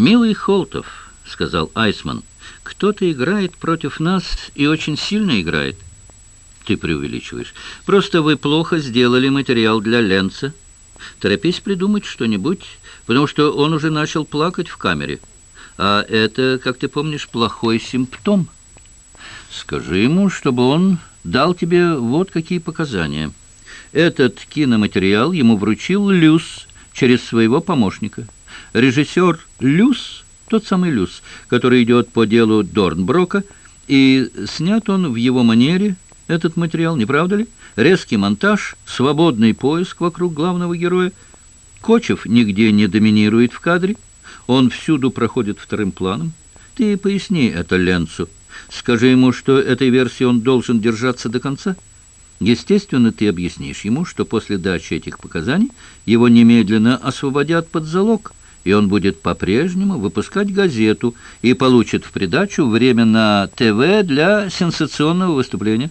«Милый Холтов», — сказал Айсман, — «кто-то играет против нас и очень сильно играет». «Ты преувеличиваешь. Просто вы плохо сделали материал для Ленца. Торопись придумать что-нибудь, потому что он уже начал плакать в камере. А это, как ты помнишь, плохой симптом. Скажи ему, чтобы он дал тебе вот какие показания». Этот киноматериал ему вручил Люс через своего помощника. Режиссер Люс, тот самый Люс, который идет по делу Дорнброка, и снят он в его манере, этот материал, не правда ли? Резкий монтаж, свободный поиск вокруг главного героя. Кочев нигде не доминирует в кадре, он всюду проходит вторым планом. Ты поясни это Ленцу. Скажи ему, что этой версии он должен держаться до конца. Естественно, ты объяснишь ему, что после дачи этих показаний его немедленно освободят под залог, и он будет по-прежнему выпускать газету и получит в придачу время на ТВ для сенсационного выступления.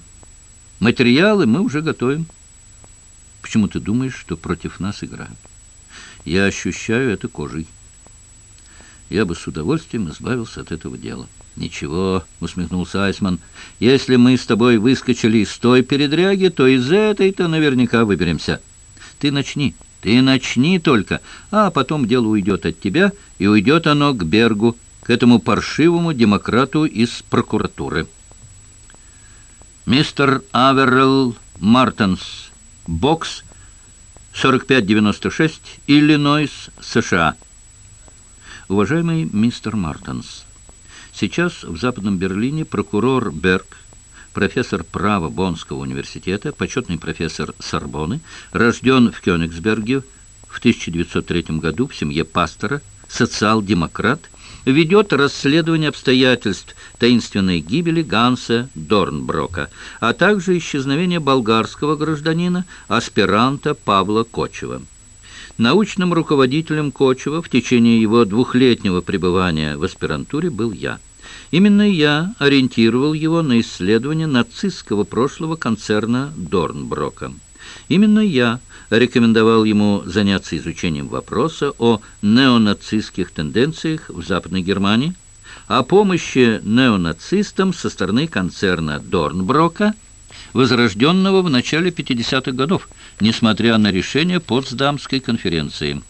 Материалы мы уже готовим. Почему ты думаешь, что против нас играют? Я ощущаю это кожей. Я бы с удовольствием избавился от этого дела. «Ничего», — усмехнулся Айсман, — «если мы с тобой выскочили из той передряги, то из этой-то наверняка выберемся. Ты начни, ты начни только, а потом дело уйдет от тебя, и уйдет оно к Бергу, к этому паршивому демократу из прокуратуры». Мистер Аверелл Мартенс, бокс 4596, Иллинойс, США. Уважаемый мистер Мартенс, Сейчас в Западном Берлине прокурор Берг, профессор права Боннского университета, почетный профессор Сорбоны, рожден в Кёнигсберге в 1903 году в семье пастора, социал-демократ, ведет расследование обстоятельств таинственной гибели Ганса Дорнброка, а также исчезновения болгарского гражданина, аспиранта Павла Кочева. Научным руководителем Кочева в течение его двухлетнего пребывания в аспирантуре был я. Именно я ориентировал его на исследование нацистского прошлого концерна Дорнброка. Именно я рекомендовал ему заняться изучением вопроса о неонацистских тенденциях в Западной Германии, о помощи неонацистам со стороны концерна Дорнброка, возрожденного в начале 50-х годов, несмотря на решение Потсдамской конференции.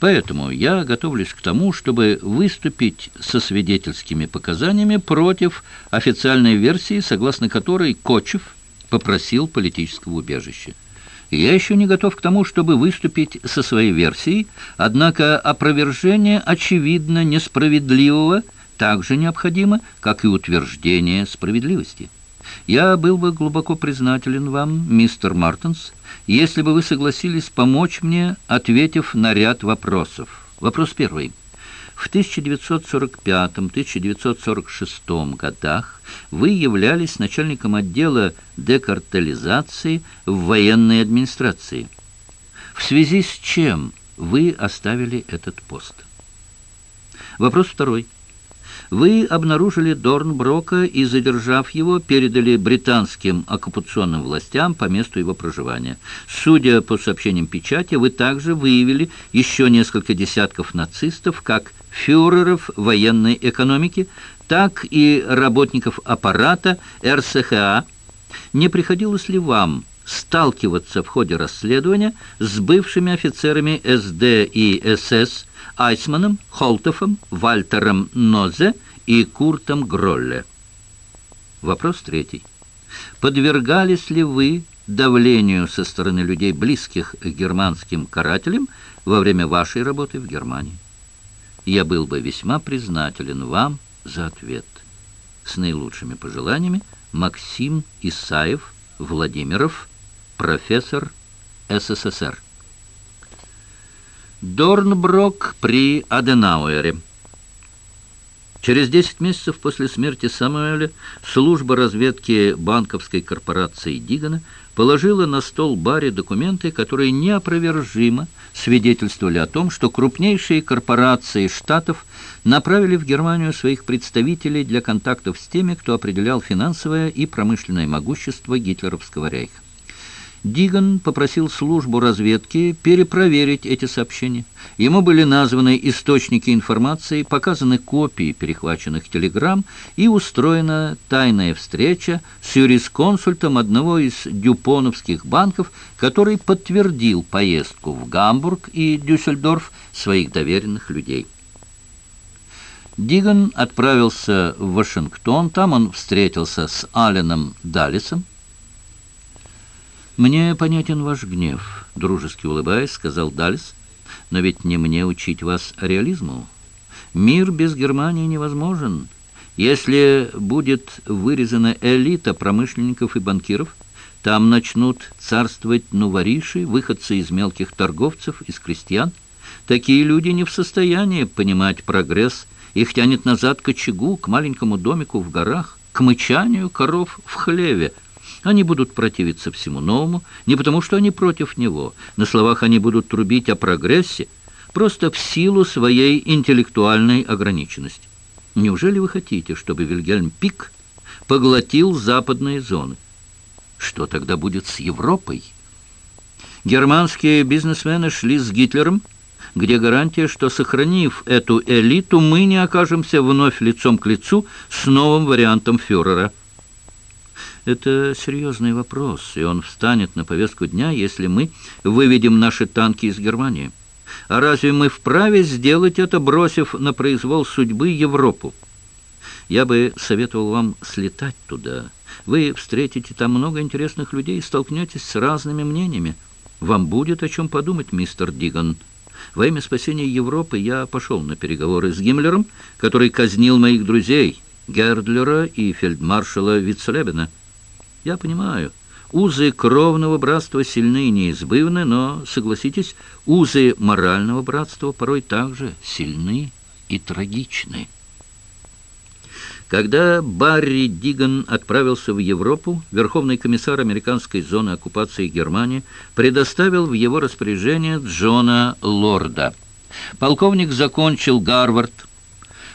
Поэтому я готовлюсь к тому, чтобы выступить со свидетельскими показаниями против официальной версии, согласно которой Кочев попросил политического убежища. Я еще не готов к тому, чтобы выступить со своей версией, однако опровержение очевидно несправедливого также необходимо, как и утверждение справедливости. Я был бы глубоко признателен вам, мистер Мартенс, если бы вы согласились помочь мне, ответив на ряд вопросов. Вопрос первый. В 1945-1946 годах вы являлись начальником отдела декартализации в военной администрации. В связи с чем вы оставили этот пост? Вопрос второй. Вы обнаружили Дорнброка и, задержав его, передали британским оккупационным властям по месту его проживания. Судя по сообщениям печати, вы также выявили еще несколько десятков нацистов, как фюреров военной экономики, так и работников аппарата РСХА. Не приходилось ли вам сталкиваться в ходе расследования с бывшими офицерами СД и СС Айсманом, Холтофом, Вальтером Нозе и Куртом Гролле. Вопрос третий. Подвергались ли вы давлению со стороны людей, близких к германским карателям, во время вашей работы в Германии? Я был бы весьма признателен вам за ответ. С наилучшими пожеланиями Максим Исаев, Владимиров, профессор СССР. Дорнброк при Аденауэре. Через 10 месяцев после смерти Самуэля служба разведки банковской корпорации Дигана положила на стол Барри документы, которые неопровержимо свидетельствовали о том, что крупнейшие корпорации штатов направили в Германию своих представителей для контактов с теми, кто определял финансовое и промышленное могущество гитлеровского рейха. Диган попросил службу разведки перепроверить эти сообщения. Ему были названы источники информации, показаны копии перехваченных телеграмм и устроена тайная встреча с юрисконсультом одного из дюпоновских банков, который подтвердил поездку в Гамбург и Дюссельдорф своих доверенных людей. Диган отправился в Вашингтон, там он встретился с Аленом Даллисом, «Мне понятен ваш гнев», — дружески улыбаясь, сказал Дальс. «Но ведь не мне учить вас реализму. Мир без Германии невозможен. Если будет вырезана элита промышленников и банкиров, там начнут царствовать нувориши, выходцы из мелких торговцев, из крестьян. Такие люди не в состоянии понимать прогресс, их тянет назад к очагу, к маленькому домику в горах, к мычанию коров в хлеве, они будут противиться всему новому, не потому что они против него. На словах они будут трубить о прогрессе, просто в силу своей интеллектуальной ограниченности. Неужели вы хотите, чтобы Вильгельм Пик поглотил западные зоны? Что тогда будет с Европой? Германские бизнесмены шли с Гитлером, где гарантия, что, сохранив эту элиту, мы не окажемся вновь лицом к лицу с новым вариантом фюрера – это серьезный вопрос, и он встанет на повестку дня, если мы выведем наши танки из Германии. А разве мы вправе сделать это, бросив на произвол судьбы Европу? Я бы советовал вам слетать туда. Вы встретите там много интересных людей и столкнетесь с разными мнениями. Вам будет о чем подумать, мистер Диган. Во имя спасения Европы я пошел на переговоры с Гиммлером, который казнил моих друзей, Гердлера и фельдмаршала Вицлебена. Я понимаю, узы кровного братства сильны и неизбывны, но, согласитесь, узы морального братства порой также сильны и трагичны. Когда Барри Диган отправился в Европу, Верховный комиссар американской зоны оккупации Германии предоставил в его распоряжение Джона Лорда. Полковник закончил Гарвард,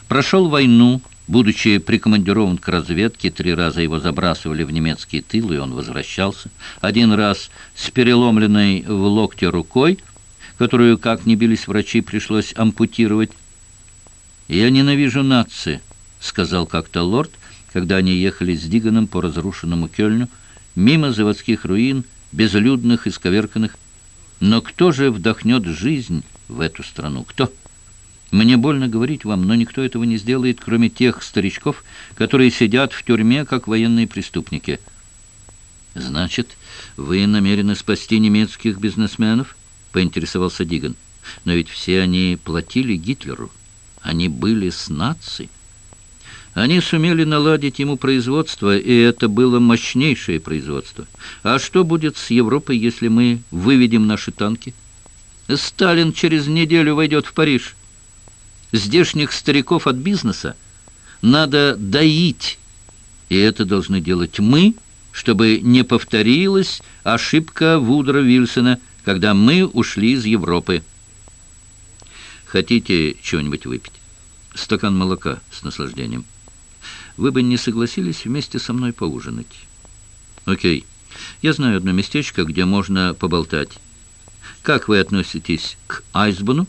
прошел войну, Будучи прикомандирован к разведке, три раза его забрасывали в немецкий тыл, и он возвращался. Один раз с переломленной в локте рукой, которую, как ни бились врачи, пришлось ампутировать. «Я ненавижу нации», — сказал как-то лорд, когда они ехали с Диганом по разрушенному Кёльню, мимо заводских руин, безлюдных и сковерканных. Но кто же вдохнет жизнь в эту страну? Кто? Мне больно говорить вам, но никто этого не сделает, кроме тех старичков, которые сидят в тюрьме, как военные преступники. Значит, вы намерены спасти немецких бизнесменов? Поинтересовался Диган. Но ведь все они платили Гитлеру. Они были с нацией. Они сумели наладить ему производство, и это было мощнейшее производство. А что будет с Европой, если мы выведем наши танки? Сталин через неделю войдет в Париж здешних стариков от бизнеса надо доить, и это должны делать мы, чтобы не повторилась ошибка Вудра Вильсона, когда мы ушли из Европы. Хотите чего-нибудь выпить? Стакан молока с наслаждением. Вы бы не согласились вместе со мной поужинать? Окей. Я знаю одно местечко, где можно поболтать. Как вы относитесь к Айсбану?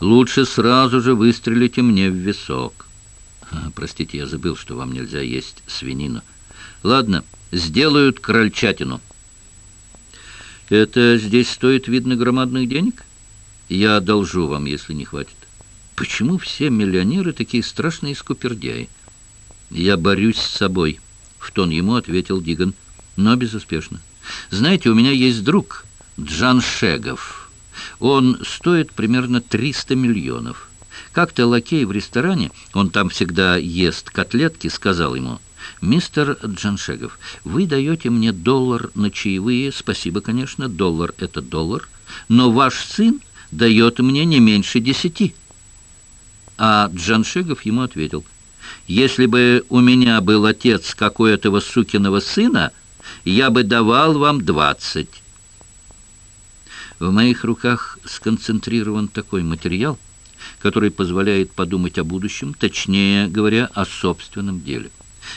Лучше сразу же выстрелите мне в висок. А, простите, я забыл, что вам нельзя есть свинину. Ладно, сделают крольчатину. Это здесь стоит, видно, громадных денег? Я одолжу вам, если не хватит. Почему все миллионеры такие страшные скупердяи? Я борюсь с собой, в тон ему ответил Диган, но безуспешно. Знаете, у меня есть друг, Джан Шегов. Он стоит примерно 300 миллионов. Как-то лакей в ресторане, он там всегда ест котлетки, сказал ему, «Мистер Джаншегов, вы даете мне доллар на чаевые, спасибо, конечно, доллар — это доллар, но ваш сын дает мне не меньше десяти». А Джаншегов ему ответил, «Если бы у меня был отец какой-то сукиного сына, я бы давал вам двадцать». В моих руках сконцентрирован такой материал, который позволяет подумать о будущем, точнее говоря, о собственном деле.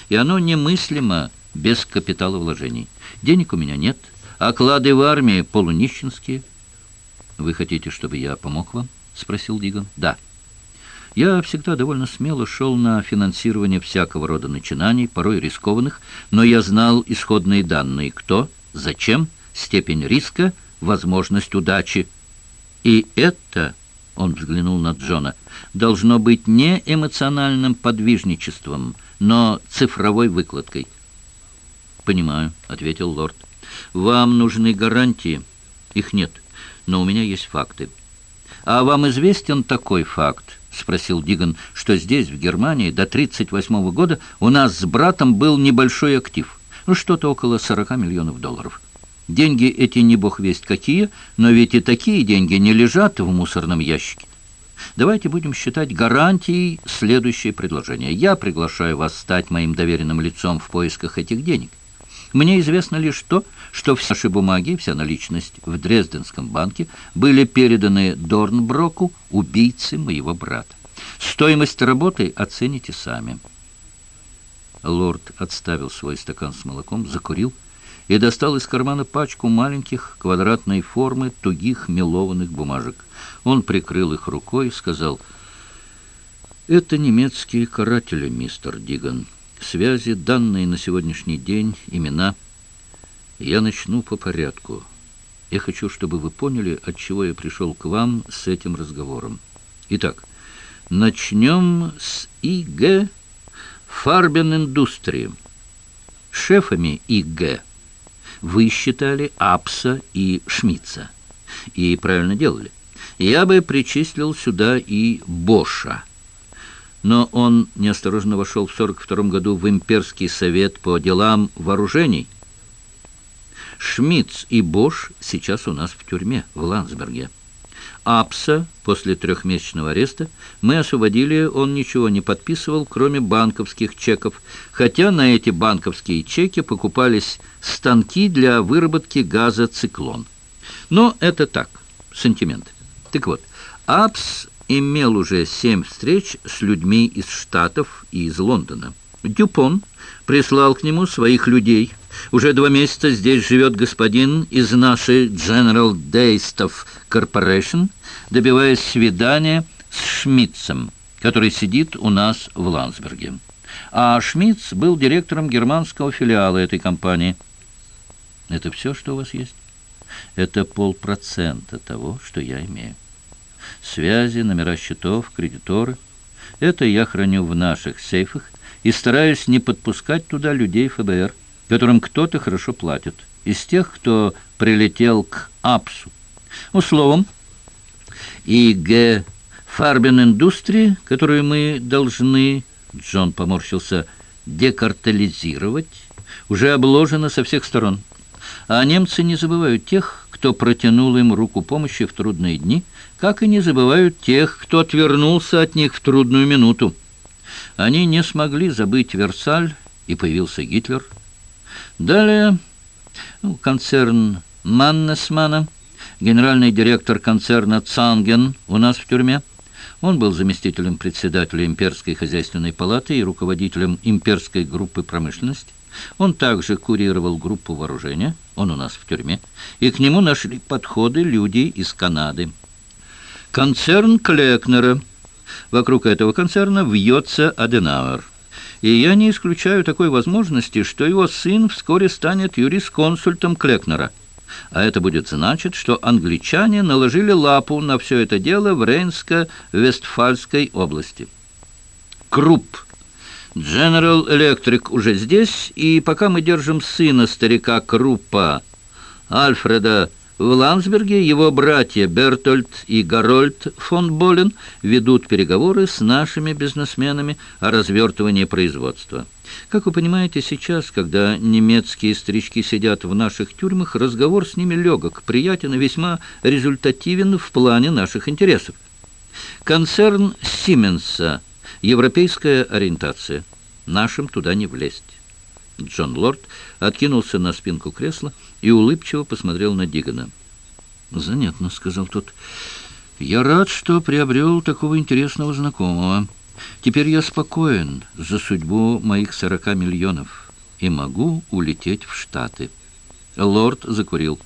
И оно немыслимо без капитала вложений. Денег у меня нет, оклады в армии полунищенские. «Вы хотите, чтобы я помог вам?» — спросил Диган. «Да». Я всегда довольно смело шел на финансирование всякого рода начинаний, порой рискованных, но я знал исходные данные. Кто, зачем, степень риска, возможность удачи. И это, он взглянул на Джона, должно быть не эмоциональным подвижничеством, но цифровой выкладкой. «Понимаю», — ответил лорд. «Вам нужны гарантии. Их нет, но у меня есть факты». «А вам известен такой факт?» — спросил Диган, что здесь, в Германии, до 1938 года у нас с братом был небольшой актив, ну, что-то около 40 миллионов долларов. Деньги эти не бог весть какие, но ведь и такие деньги не лежат в мусорном ящике. Давайте будем считать гарантией следующее предложение. Я приглашаю вас стать моим доверенным лицом в поисках этих денег. Мне известно лишь то, что все наши бумаги, вся наличность в Дрезденском банке были переданы Дорнброку, убийце моего брата. Стоимость работы оцените сами. Лорд отставил свой стакан с молоком, закурил и достал из кармана пачку маленьких квадратной формы тугих мелованных бумажек. Он прикрыл их рукой и сказал, «Это немецкие каратели, мистер Диган. Связи, данные на сегодняшний день, имена. Я начну по порядку. Я хочу, чтобы вы поняли, от чего я пришел к вам с этим разговором. Итак, начнем с ИГ Фарбен Индустрии. Шефами ИГ вы считали Апса и Шмидца. И правильно делали. Я бы причислил сюда и Боша но он неосторожно вошел в 42 году в имперский совет по делам вооружений. Шмидц и Бош сейчас у нас в тюрьме в Ландсберге. Апса после трехмесячного ареста мы освободили, он ничего не подписывал, кроме банковских чеков, хотя на эти банковские чеки покупались станки для выработки газа «Циклон». Но это так, сантимент. Так вот, Апс имел уже семь встреч с людьми из Штатов и из Лондона. Дюпон прислал к нему своих людей. Уже два месяца здесь живет господин из нашей General Daystov Corporation, добиваясь свидания с Шмидцем, который сидит у нас в Ландсберге. А Шмидц был директором германского филиала этой компании. Это все, что у вас есть? Это полпроцента того, что я имею связи, номера счетов, кредиторы. Это я храню в наших сейфах и стараюсь не подпускать туда людей ФБР, которым кто-то хорошо платит, из тех, кто прилетел к АПСу. Ну, словом, и Г. Фарбен Индустрии, которую мы должны, Джон поморщился, декартализировать, уже обложена со всех сторон. А немцы не забывают тех, кто протянул им руку помощи в трудные дни, как и не забывают тех, кто отвернулся от них в трудную минуту. Они не смогли забыть Версаль, и появился Гитлер. Далее ну, концерн Маннесмана, генеральный директор концерна Цанген у нас в тюрьме. Он был заместителем председателя Имперской хозяйственной палаты и руководителем Имперской группы промышленности. Он также курировал группу вооружения, он у нас в тюрьме, и к нему нашли подходы люди из Канады. Концерн Клекнера. Вокруг этого концерна вьется Аденауэр. И я не исключаю такой возможности, что его сын вскоре станет юрисконсультом Клекнера. А это будет значить, что англичане наложили лапу на все это дело в Рейнско-Вестфальской области. Крупп. General Electric уже здесь, и пока мы держим сына старика Круппа, Альфреда в Ландсберге его братья Бертольд и Гарольд фон Болен ведут переговоры с нашими бизнесменами о развертывании производства. Как вы понимаете, сейчас, когда немецкие старички сидят в наших тюрьмах, разговор с ними легок, приятен и весьма результативен в плане наших интересов. Концерн Сименса, европейская ориентация. Нашим туда не влезть. Джон Лорд откинулся на спинку кресла и улыбчиво посмотрел на Дигана. «Занятно», — сказал тот. «Я рад, что приобрел такого интересного знакомого. Теперь я спокоен за судьбу моих сорока миллионов. и могу улететь в Штаты. Лорд закурил.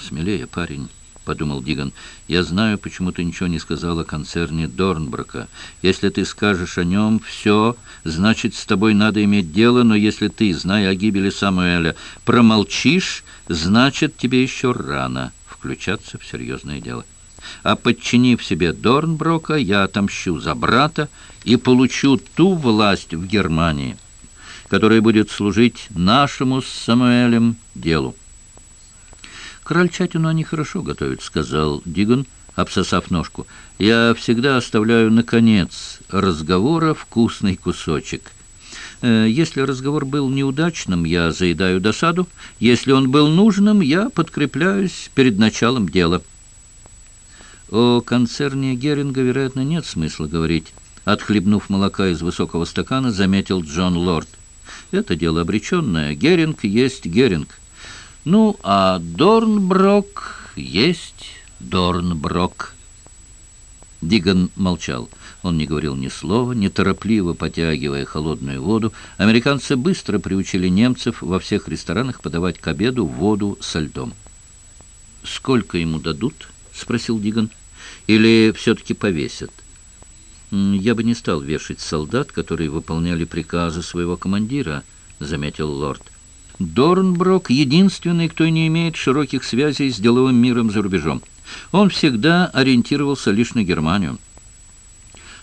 «Смелее, парень». — подумал Диган. «Я знаю, почему ты ничего не сказал о концерне Дорнброка. Если ты скажешь о нем все, значит, с тобой надо иметь дело, но если ты, зная о гибели Самуэля, промолчишь, значит, тебе еще рано включаться в серьезное дело. А подчинив себе Дорнброка, я отомщу за брата и получу ту власть в Германии, которая будет служить нашему с Самуэлем делу. «Крольчатину они хорошо готовят», — сказал Диган, обсосав ножку. «Я всегда оставляю, наконец, разговора вкусный кусочек». Э, если разговор был неудачным, я заедаю досаду. Если он был нужным, я подкрепляюсь перед началом дела. О концерне Геринга, вероятно, нет смысла говорить. Отхлебнув молока из высокого стакана, заметил Джон Лорд. Это дело обреченное. Геринг есть Геринг. Ну, а Дорнброк есть Дорнброк. Диган молчал. Он не говорил ни слова, неторопливо потягивая холодную воду. Американцы быстро приучили немцев во всех ресторанах подавать к обеду воду со льдом. «Сколько ему дадут?» — спросил Диган. «Или все-таки повесят?» «Я бы не стал вешать солдат, которые выполняли приказы своего командира», — заметил лорд. Дорнброк — единственный, кто не имеет широких связей с деловым миром за рубежом. Он всегда ориентировался лишь на Германию.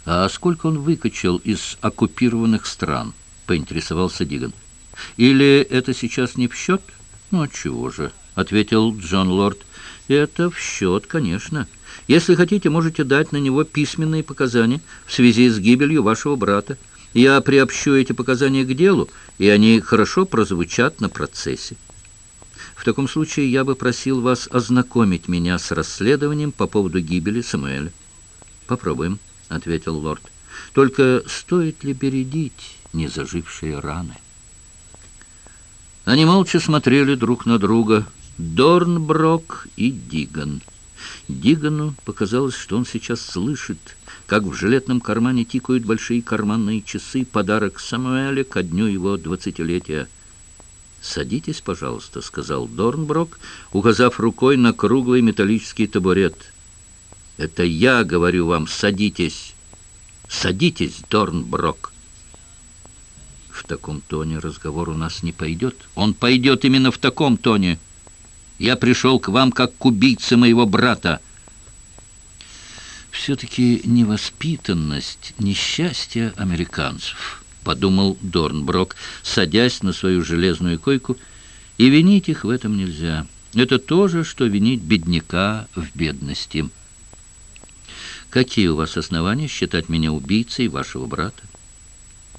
«А сколько он выкачал из оккупированных стран?» — поинтересовался Диган. «Или это сейчас не в счет?» «Ну, отчего же?» — ответил Джон Лорд. «Это в счет, конечно. Если хотите, можете дать на него письменные показания в связи с гибелью вашего брата. Я приобщу эти показания к делу, и они хорошо прозвучат на процессе. В таком случае я бы просил вас ознакомить меня с расследованием по поводу гибели Самуэля. Попробуем, — ответил лорд. Только стоит ли бередить незажившие раны? Они молча смотрели друг на друга, Дорнброк и Диган. Дигану показалось, что он сейчас слышит, как в жилетном кармане тикают большие карманные часы, подарок Самуэля ко дню его двадцатилетия. «Садитесь, пожалуйста», — сказал Дорнброк, указав рукой на круглый металлический табурет. «Это я говорю вам, садитесь! Садитесь, Дорнброк!» «В таком тоне разговор у нас не пойдет. Он пойдет именно в таком тоне. Я пришел к вам как к убийце моего брата». «Все-таки невоспитанность, несчастье американцев» подумал Дорнброк, садясь на свою железную койку, и винить их в этом нельзя. Это то же, что винить бедняка в бедности. Какие у вас основания считать меня убийцей вашего брата?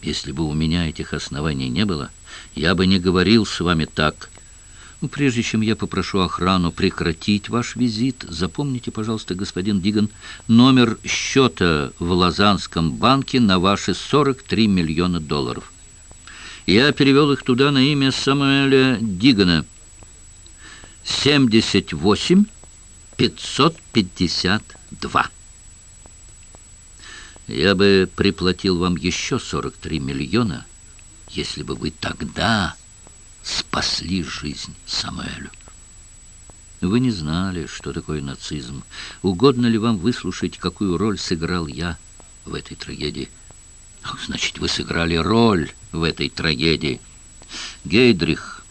Если бы у меня этих оснований не было, я бы не говорил с вами так, прежде чем я попрошу охрану прекратить ваш визит, запомните, пожалуйста, господин Диган, номер счета в Лазанском банке на ваши 43 миллиона долларов. Я перевел их туда на имя Самуэля Дигана. 78 552. Я бы приплатил вам еще 43 миллиона, если бы вы тогда спасли жизнь Самуэлю. Вы не знали, что такое нацизм. Угодно ли вам выслушать, какую роль сыграл я в этой трагедии? Значит, вы сыграли роль в этой трагедии. Гейдрих,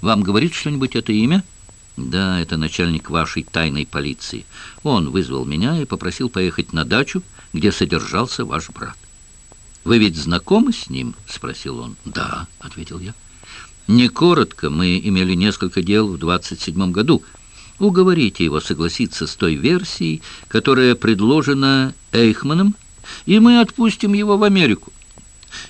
вам говорит что-нибудь это имя? Да, это начальник вашей тайной полиции. Он вызвал меня и попросил поехать на дачу, где содержался ваш брат. «Вы ведь знакомы с ним?» — спросил он. «Да», — ответил я. Не коротко, мы имели несколько дел в 27 году. Уговорите его согласиться с той версией, которая предложена Эйхманом, и мы отпустим его в Америку.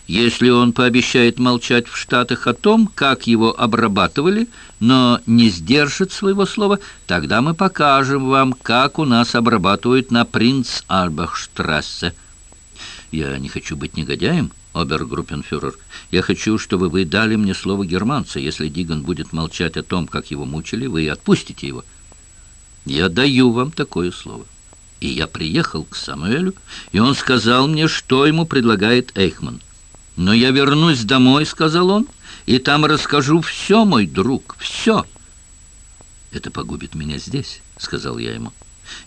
Если он пообещает молчать в Штатах о том, как его обрабатывали, но не сдержит своего слова, тогда мы покажем вам, как у нас обрабатывают на Принц-Альбахштрассе. Я не хочу быть негодяем, обергруппенфюрер. Я хочу, чтобы вы дали мне слово германца. Если Диган будет молчать о том, как его мучили, вы отпустите его. Я даю вам такое слово. И я приехал к Самуэлю, и он сказал мне, что ему предлагает Эйхман. «Но я вернусь домой», — сказал он, — и там расскажу все, мой друг, все. Это погубит меня здесь, сказал я ему.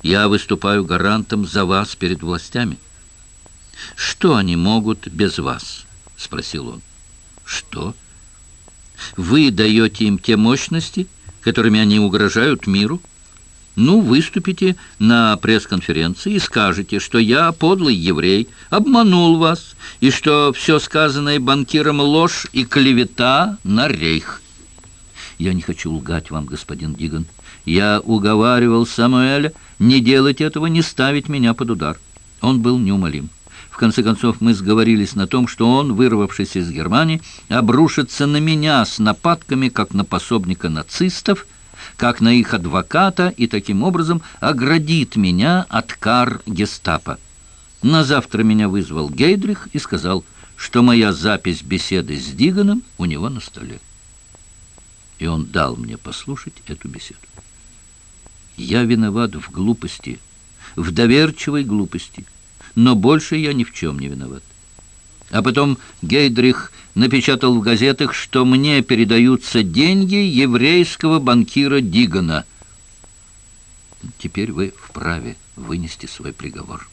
Я выступаю гарантом за вас перед властями. Что они могут без вас? Спросил он. Что? Вы даете им те мощности, которыми они угрожают миру? Ну, выступите на пресс-конференции и скажете, что я, подлый еврей, обманул вас, и что все сказанное банкиром ложь и клевета на рейх. Я не хочу лгать вам, господин Диган. Я уговаривал Самуэля не делать этого, не ставить меня под удар. Он был неумолим. В конце концов, мы сговорились на том, что он, вырвавшись из Германии, обрушится на меня с нападками, как на пособника нацистов, как на их адвоката, и таким образом оградит меня от кар гестапо. На завтра меня вызвал Гейдрих и сказал, что моя запись беседы с Диганом у него на столе. И он дал мне послушать эту беседу. Я виноват в глупости, в доверчивой глупости – но больше я ни в чем не виноват. А потом Гейдрих напечатал в газетах, что мне передаются деньги еврейского банкира Дигана. Теперь вы вправе вынести свой приговор.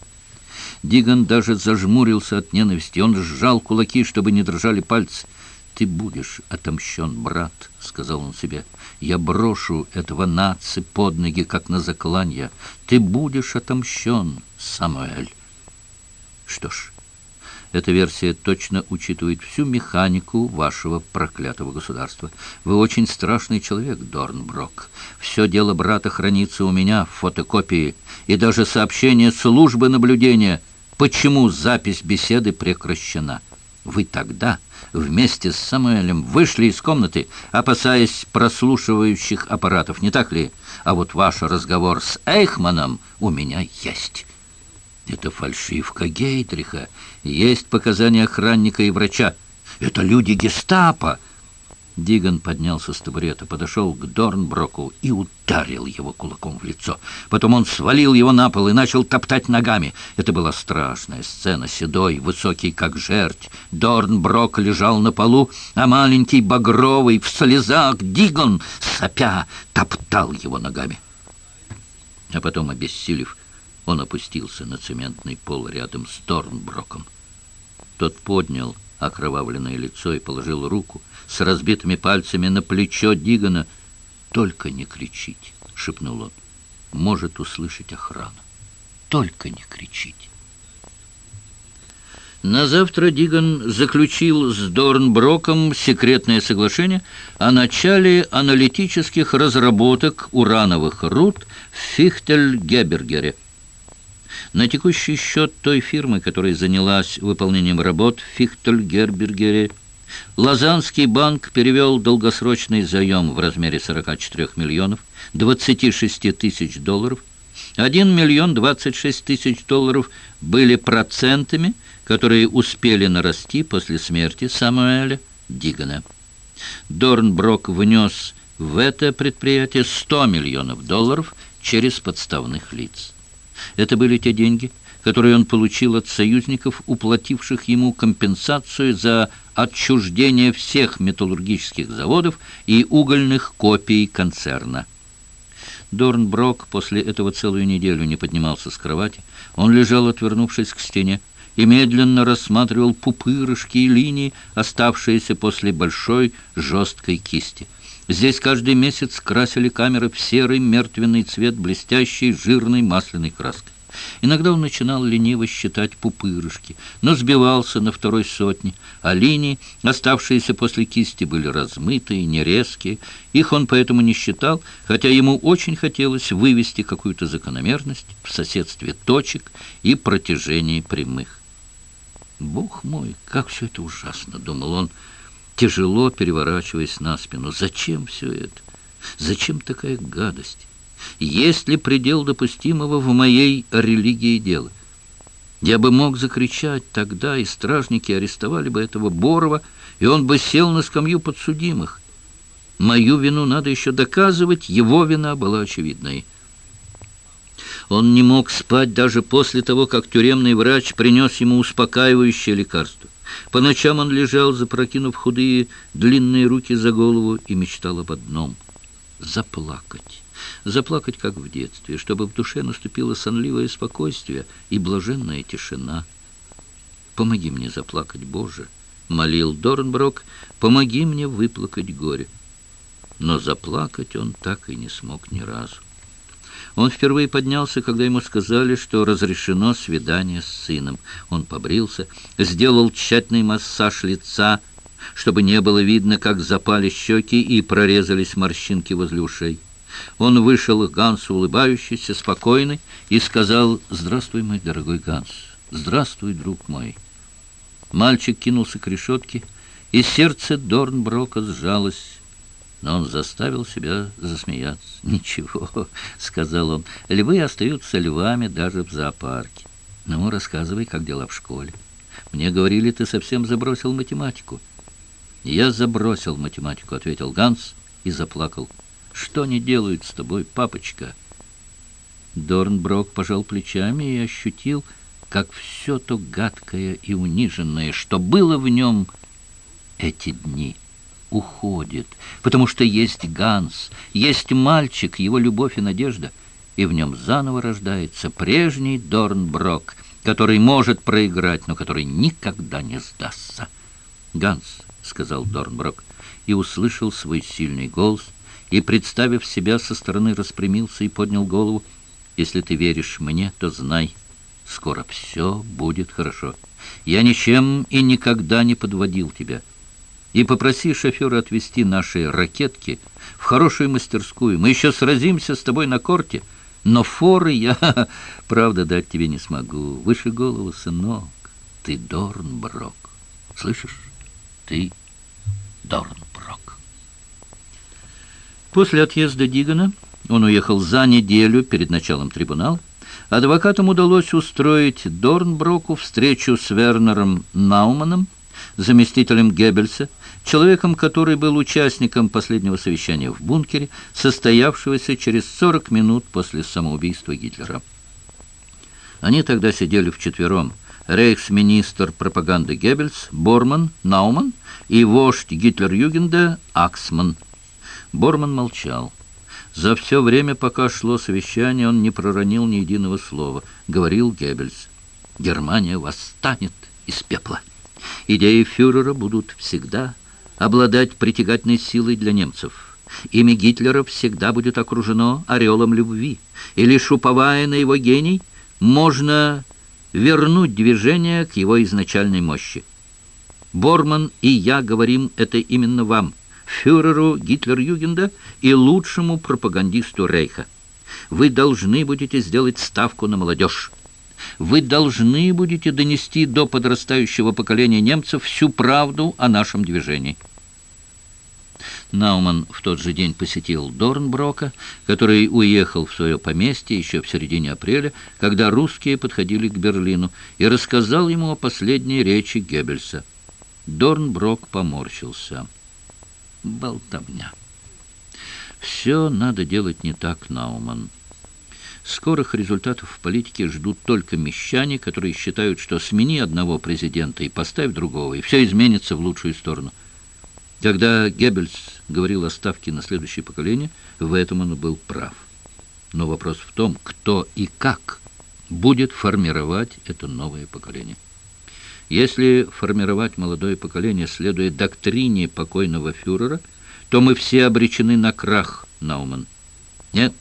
Диган даже зажмурился от ненависти. Он сжал кулаки, чтобы не дрожали пальцы. «Ты будешь отомщен, брат», — сказал он себе. «Я брошу этого нации под ноги, как на закланье. Ты будешь отомщен, Самуэль». Что ж, эта версия точно учитывает всю механику вашего проклятого государства. Вы очень страшный человек, Дорнброк. Все дело брата хранится у меня в фотокопии, и даже сообщение службы наблюдения, почему запись беседы прекращена. Вы тогда вместе с Самуэлем вышли из комнаты, опасаясь прослушивающих аппаратов, не так ли? А вот ваш разговор с Эйхманом у меня есть». Это фальшивка Гейтриха. Есть показания охранника и врача. Это люди гестапо. Диган поднялся с табурета, подошел к Дорнброку и ударил его кулаком в лицо. Потом он свалил его на пол и начал топтать ногами. Это была страшная сцена, седой, высокий, как жерть. Дорнброк лежал на полу, а маленький багровый в слезах Диган, сопя, топтал его ногами. А потом, обессилев, он опустился на цементный пол рядом с Торнброком. Тот поднял окровавленное лицо и положил руку с разбитыми пальцами на плечо Дигана. «Только не кричите!» — шепнул он. «Может услышать охрана. Только не кричите!» На завтра Диган заключил с Дорнброком секретное соглашение о начале аналитических разработок урановых руд в Фихтель-Гебергере. На текущий счет той фирмы, которая занялась выполнением работ в Фихтель-Гербергере, Лазанский банк перевел долгосрочный заем в размере 44 миллионов 26 тысяч долларов. 1 миллион 26 тысяч долларов были процентами, которые успели нарасти после смерти Самуэля Дигана. Дорнброк внес в это предприятие 100 миллионов долларов через подставных лиц. Это были те деньги, которые он получил от союзников, уплативших ему компенсацию за отчуждение всех металлургических заводов и угольных копий концерна. Дорнброк после этого целую неделю не поднимался с кровати. Он лежал, отвернувшись к стене, и медленно рассматривал пупырышки и линии, оставшиеся после большой жесткой кисти. Здесь каждый месяц красили камеры в серый мертвенный цвет блестящей жирной масляной краской. Иногда он начинал лениво считать пупырышки, но сбивался на второй сотне, а линии, оставшиеся после кисти, были размытые, нерезкие. Их он поэтому не считал, хотя ему очень хотелось вывести какую-то закономерность в соседстве точек и протяжении прямых. «Бог мой, как все это ужасно!» — думал он — тяжело переворачиваясь на спину. Зачем все это? Зачем такая гадость? Есть ли предел допустимого в моей религии дела? Я бы мог закричать тогда, и стражники арестовали бы этого Борова, и он бы сел на скамью подсудимых. Мою вину надо еще доказывать, его вина была очевидной. Он не мог спать даже после того, как тюремный врач принес ему успокаивающее лекарство. По ночам он лежал, запрокинув худые длинные руки за голову, и мечтал об одном — заплакать. Заплакать, как в детстве, чтобы в душе наступило сонливое спокойствие и блаженная тишина. «Помоги мне заплакать, Боже!» — молил Дорнброк. «Помоги мне выплакать горе». Но заплакать он так и не смог ни разу. Он впервые поднялся, когда ему сказали, что разрешено свидание с сыном. Он побрился, сделал тщательный массаж лица, чтобы не было видно, как запали щеки и прорезались морщинки возле ушей. Он вышел к Гансу улыбающийся, спокойный, и сказал «Здравствуй, мой дорогой Ганс, здравствуй, друг мой». Мальчик кинулся к решетке, и сердце Дорнброка сжалось но он заставил себя засмеяться. «Ничего», — сказал он, — «львы остаются львами даже в зоопарке. Ну, рассказывай, как дела в школе. Мне говорили, ты совсем забросил математику». «Я забросил математику», — ответил Ганс и заплакал. «Что они делают с тобой, папочка?» Дорнброк пожал плечами и ощутил, как все то гадкое и униженное, что было в нем эти дни — уходит, потому что есть Ганс, есть мальчик, его любовь и надежда, и в нем заново рождается прежний Дорнброк, который может проиграть, но который никогда не сдастся. «Ганс», — сказал Дорнброк, и услышал свой сильный голос, и, представив себя со стороны, распрямился и поднял голову. «Если ты веришь мне, то знай, скоро все будет хорошо. Я ничем и никогда не подводил тебя» и попроси шофера отвезти наши ракетки в хорошую мастерскую. Мы еще сразимся с тобой на корте, но форы я, правда, дать тебе не смогу. Выше голову, сынок, ты Дорнброк. Слышишь? Ты Дорнброк. После отъезда Дигана он уехал за неделю перед началом трибунала. Адвокатам удалось устроить Дорнброку встречу с Вернером Науманом, заместителем Геббельса, человеком, который был участником последнего совещания в бункере, состоявшегося через 40 минут после самоубийства Гитлера. Они тогда сидели вчетвером. Рейхсминистр пропаганды Геббельс, Борман, Науман и вождь Гитлер-Югенда Аксман. Борман молчал. За все время, пока шло совещание, он не проронил ни единого слова. Говорил Геббельс. «Германия восстанет из пепла. Идеи фюрера будут всегда обладать притягательной силой для немцев. Имя Гитлера всегда будет окружено ореолом любви, и лишь уповая на его гений, можно вернуть движение к его изначальной мощи. Борман и я говорим это именно вам, фюреру Гитлер-Югенда и лучшему пропагандисту Рейха. Вы должны будете сделать ставку на молодежь. Вы должны будете донести до подрастающего поколения немцев всю правду о нашем движении. Науман в тот же день посетил Дорнброка, который уехал в свое поместье еще в середине апреля, когда русские подходили к Берлину, и рассказал ему о последней речи Геббельса. Дорнброк поморщился. Болтовня. Все надо делать не так, Науман. Скорых результатов в политике ждут только мещане, которые считают, что смени одного президента и поставь другого, и все изменится в лучшую сторону. Когда Геббельс говорил о ставке на следующее поколение, в этом он был прав. Но вопрос в том, кто и как будет формировать это новое поколение. Если формировать молодое поколение, следуя доктрине покойного фюрера, то мы все обречены на крах, Науман. Нет,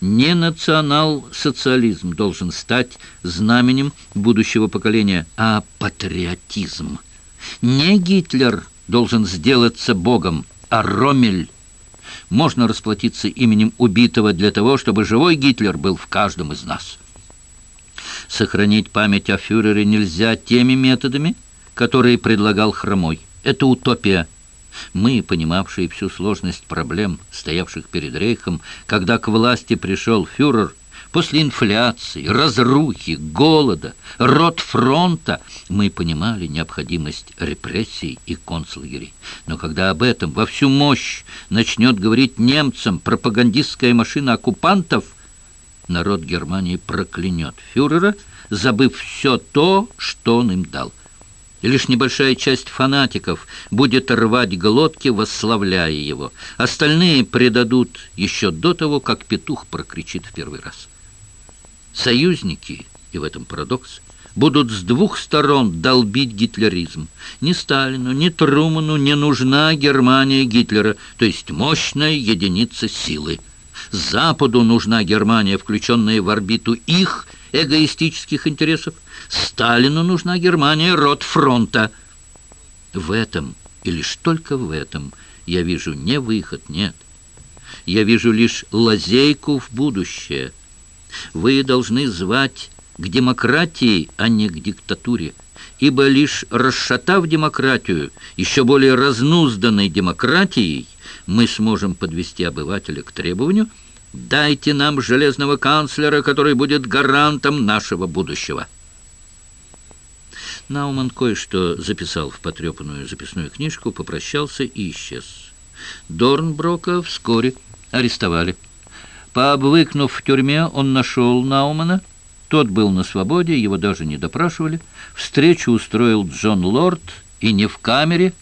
не национал-социализм должен стать знаменем будущего поколения, а патриотизм. Не Гитлер должен сделаться Богом, а Ромель. Можно расплатиться именем убитого для того, чтобы живой Гитлер был в каждом из нас. Сохранить память о фюрере нельзя теми методами, которые предлагал Хромой. Это утопия. Мы, понимавшие всю сложность проблем, стоявших перед Рейхом, когда к власти пришел фюрер, После инфляции, разрухи, голода, рот фронта мы понимали необходимость репрессий и концлагерей. Но когда об этом во всю мощь начнет говорить немцам пропагандистская машина оккупантов, народ Германии проклянет фюрера, забыв все то, что он им дал. Лишь небольшая часть фанатиков будет рвать глотки, восславляя его. Остальные предадут еще до того, как петух прокричит в первый раз. Союзники, и в этом парадокс, будут с двух сторон долбить гитлеризм. Ни Сталину, ни Труману не нужна Германия Гитлера, то есть мощная единица силы. Западу нужна Германия, включенная в орбиту их эгоистических интересов. Сталину нужна Германия, род фронта. В этом, и лишь только в этом, я вижу не выход, нет. Я вижу лишь лазейку в будущее. Вы должны звать к демократии, а не к диктатуре, ибо лишь расшатав демократию, еще более разнузданной демократией, мы сможем подвести обывателя к требованию «дайте нам железного канцлера, который будет гарантом нашего будущего». Науман кое-что записал в потрепанную записную книжку, попрощался и исчез. Дорнброка вскоре арестовали. Пообвыкнув в тюрьме, он нашел Наумана, тот был на свободе, его даже не допрашивали. Встречу устроил Джон Лорд, и не в камере,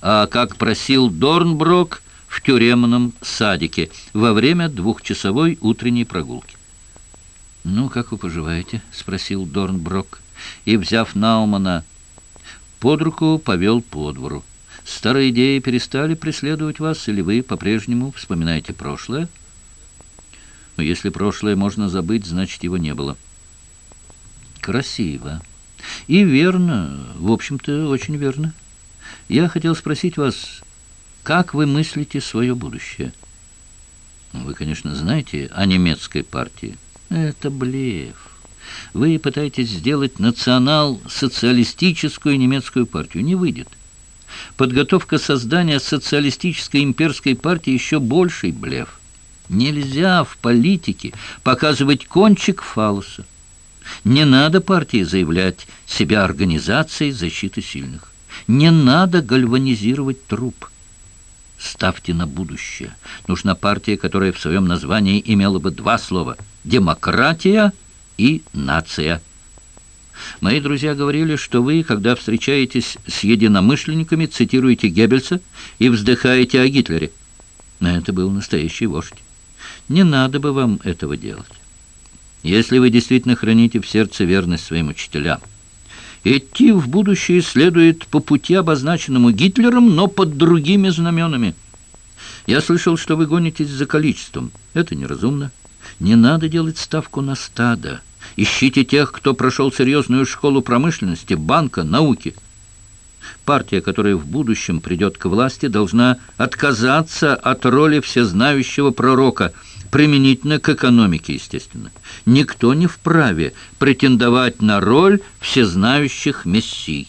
а, как просил Дорнброк, в тюремном садике во время двухчасовой утренней прогулки. «Ну, как вы поживаете?» — спросил Дорнброк. И, взяв Наумана под руку, повел по двору. «Старые идеи перестали преследовать вас, или вы по-прежнему вспоминаете прошлое?» «Но если прошлое можно забыть, значит, его не было». Красиво. И верно, в общем-то, очень верно. Я хотел спросить вас, как вы мыслите свое будущее? Вы, конечно, знаете о немецкой партии. Это блеф. Вы пытаетесь сделать национал-социалистическую немецкую партию. Не выйдет. Подготовка создания социалистической имперской партии еще больший блеф. Нельзя в политике показывать кончик фалоса. Не надо партии заявлять себя организацией защиты сильных. Не надо гальванизировать труп. Ставьте на будущее. Нужна партия, которая в своем названии имела бы два слова «демократия» и «нация». Мои друзья говорили, что вы, когда встречаетесь с единомышленниками, цитируете Геббельса и вздыхаете о Гитлере. Это был настоящий вождь. Не надо бы вам этого делать если вы действительно храните в сердце верность своим учителям. Идти в будущее следует по пути, обозначенному Гитлером, но под другими знаменами. Я слышал, что вы гонитесь за количеством. Это неразумно. Не надо делать ставку на стадо. Ищите тех, кто прошел серьезную школу промышленности, банка, науки. Партия, которая в будущем придет к власти, должна отказаться от роли всезнающего пророка – применительно к экономике, естественно. Никто не вправе претендовать на роль всезнающих мессий.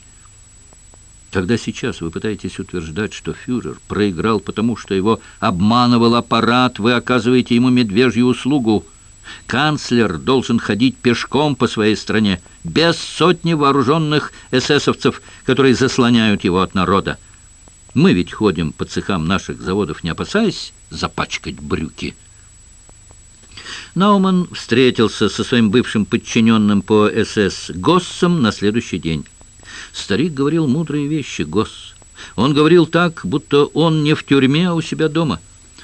Когда сейчас вы пытаетесь утверждать, что фюрер проиграл потому, что его обманывал аппарат, вы оказываете ему медвежью услугу. Канцлер должен ходить пешком по своей стране, без сотни вооруженных эсэсовцев, которые заслоняют его от народа. Мы ведь ходим по цехам наших заводов, не опасаясь запачкать брюки». Науман встретился со своим бывшим подчиненным по СС Госсом на следующий день. Старик говорил мудрые вещи, Госс. Он говорил так, будто он не в тюрьме, а у себя дома.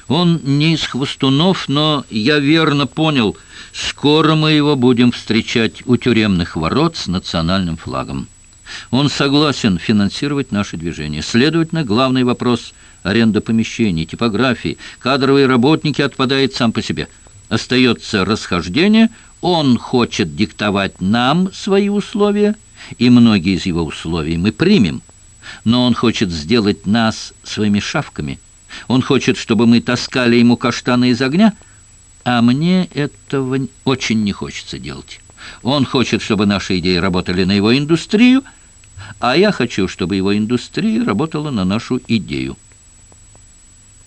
Он не из хвостунов, но я верно понял, скоро мы его будем встречать у тюремных ворот с национальным флагом. Он согласен финансировать наше движение. Следовательно, главный вопрос – аренда помещений, типографии, кадровые работники отпадает сам по себе – остается расхождение, он хочет диктовать нам свои условия, и многие из его условий мы примем, но он хочет сделать нас своими шавками. Он хочет, чтобы мы таскали ему каштаны из огня, а мне этого очень не хочется делать. Он хочет, чтобы наши идеи работали на его индустрию, а я хочу, чтобы его индустрия работала на нашу идею.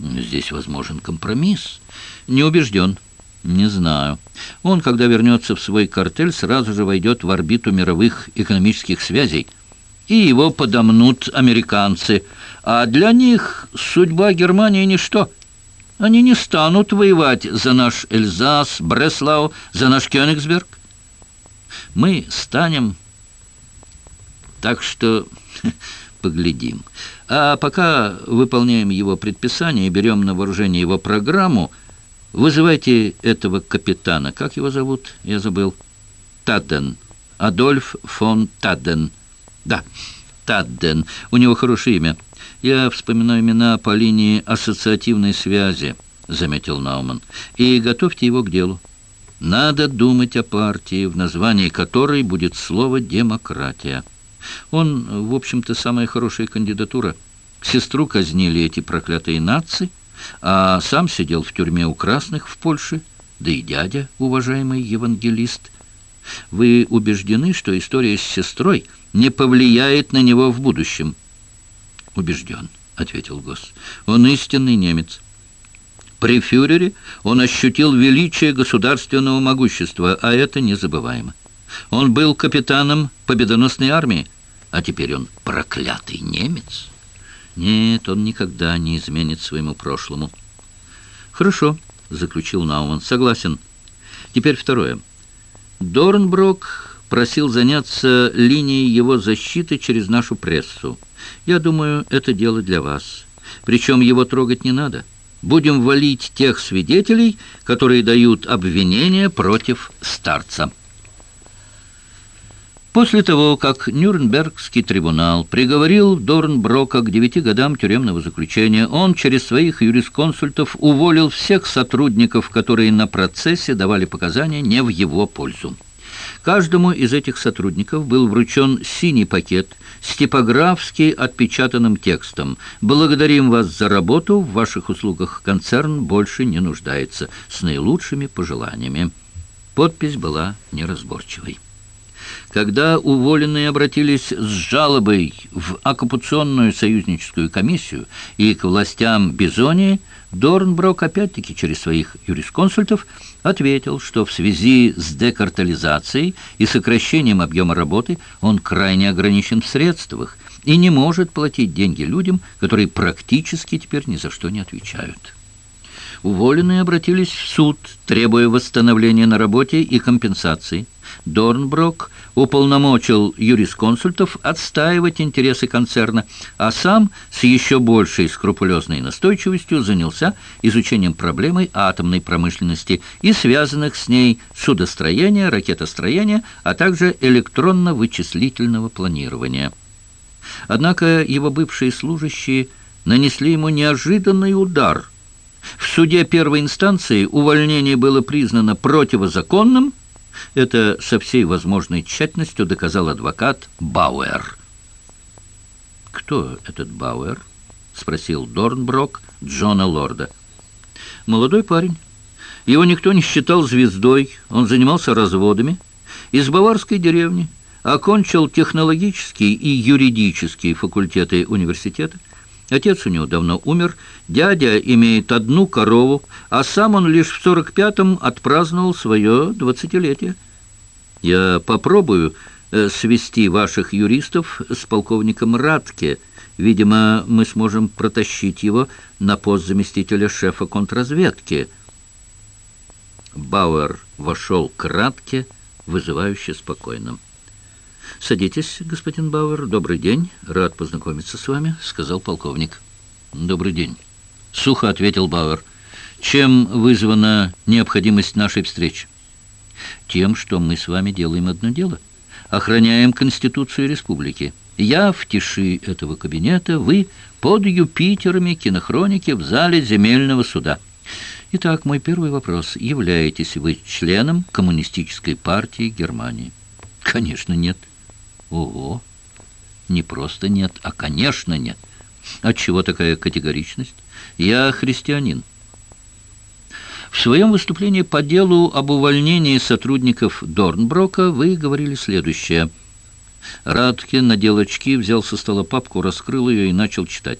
Здесь возможен компромисс. Не убежден. Не знаю. Он, когда вернется в свой картель, сразу же войдет в орбиту мировых экономических связей. И его подомнут американцы. А для них судьба Германии ничто. Они не станут воевать за наш Эльзас, Бреслау, за наш Кёнигсберг. Мы станем... Так что Поглядим. А пока выполняем его предписание и берем на вооружение его программу, вызывайте этого капитана. Как его зовут? Я забыл. Тадден. Адольф фон Тадден. Да, Тадден. У него хорошее имя. Я вспоминаю имена по линии ассоциативной связи, заметил Науман. И готовьте его к делу. Надо думать о партии, в названии которой будет слово «демократия». Он, в общем-то, самая хорошая кандидатура. Сестру казнили эти проклятые нации, а сам сидел в тюрьме у красных в Польше, да и дядя, уважаемый евангелист. Вы убеждены, что история с сестрой не повлияет на него в будущем? Убежден, ответил Госс. Он истинный немец. При фюрере он ощутил величие государственного могущества, а это незабываемо. Он был капитаном победоносной армии, а теперь он проклятый немец. Нет, он никогда не изменит своему прошлому. Хорошо, заключил Науман, согласен. Теперь второе. Дорнброк просил заняться линией его защиты через нашу прессу. Я думаю, это дело для вас. Причем его трогать не надо. Будем валить тех свидетелей, которые дают обвинения против старца. После того, как Нюрнбергский трибунал приговорил Дорнброка к девяти годам тюремного заключения, он через своих юрисконсультов уволил всех сотрудников, которые на процессе давали показания не в его пользу. Каждому из этих сотрудников был вручен синий пакет с типографски отпечатанным текстом. «Благодарим вас за работу, в ваших услугах концерн больше не нуждается. С наилучшими пожеланиями». Подпись была неразборчивой. Когда уволенные обратились с жалобой в оккупационную союзническую комиссию и к властям Бизонии, Дорнброк опять-таки через своих юрисконсультов ответил, что в связи с декартализацией и сокращением объема работы он крайне ограничен в средствах и не может платить деньги людям, которые практически теперь ни за что не отвечают. Уволенные обратились в суд, требуя восстановления на работе и компенсации. Дорнброк уполномочил юрисконсультов отстаивать интересы концерна, а сам с еще большей скрупулезной настойчивостью занялся изучением проблемы атомной промышленности и связанных с ней судостроения, ракетостроения, а также электронно-вычислительного планирования. Однако его бывшие служащие нанесли ему неожиданный удар. В суде первой инстанции увольнение было признано противозаконным, это со всей возможной тщательностью доказал адвокат Бауэр. «Кто этот Бауэр?» — спросил Дорнброк Джона Лорда. «Молодой парень. Его никто не считал звездой, он занимался разводами. Из баварской деревни, окончил технологические и юридические факультеты университета. Отец у него давно умер, дядя имеет одну корову, а сам он лишь в 45-м отпраздновал свое двадцатилетие. Я попробую э, свести ваших юристов с полковником Радке. Видимо, мы сможем протащить его на пост заместителя шефа контрразведки. Бауэр вошел к Радке, вызывающе спокойным. «Садитесь, господин Бауэр. Добрый день. Рад познакомиться с вами», — сказал полковник. «Добрый день», — сухо ответил Бауэр. «Чем вызвана необходимость нашей встречи?» «Тем, что мы с вами делаем одно дело. Охраняем Конституцию Республики. Я в тиши этого кабинета, вы под Юпитерами кинохроники в зале земельного суда». Итак, мой первый вопрос. Являетесь вы членом Коммунистической партии Германии? Конечно, нет. Ого! Не просто нет, а конечно нет. Отчего такая категоричность? Я христианин. В своем выступлении по делу об увольнении сотрудников Дорнброка вы говорили следующее. Радкин надел очки, взял со стола папку, раскрыл ее и начал читать.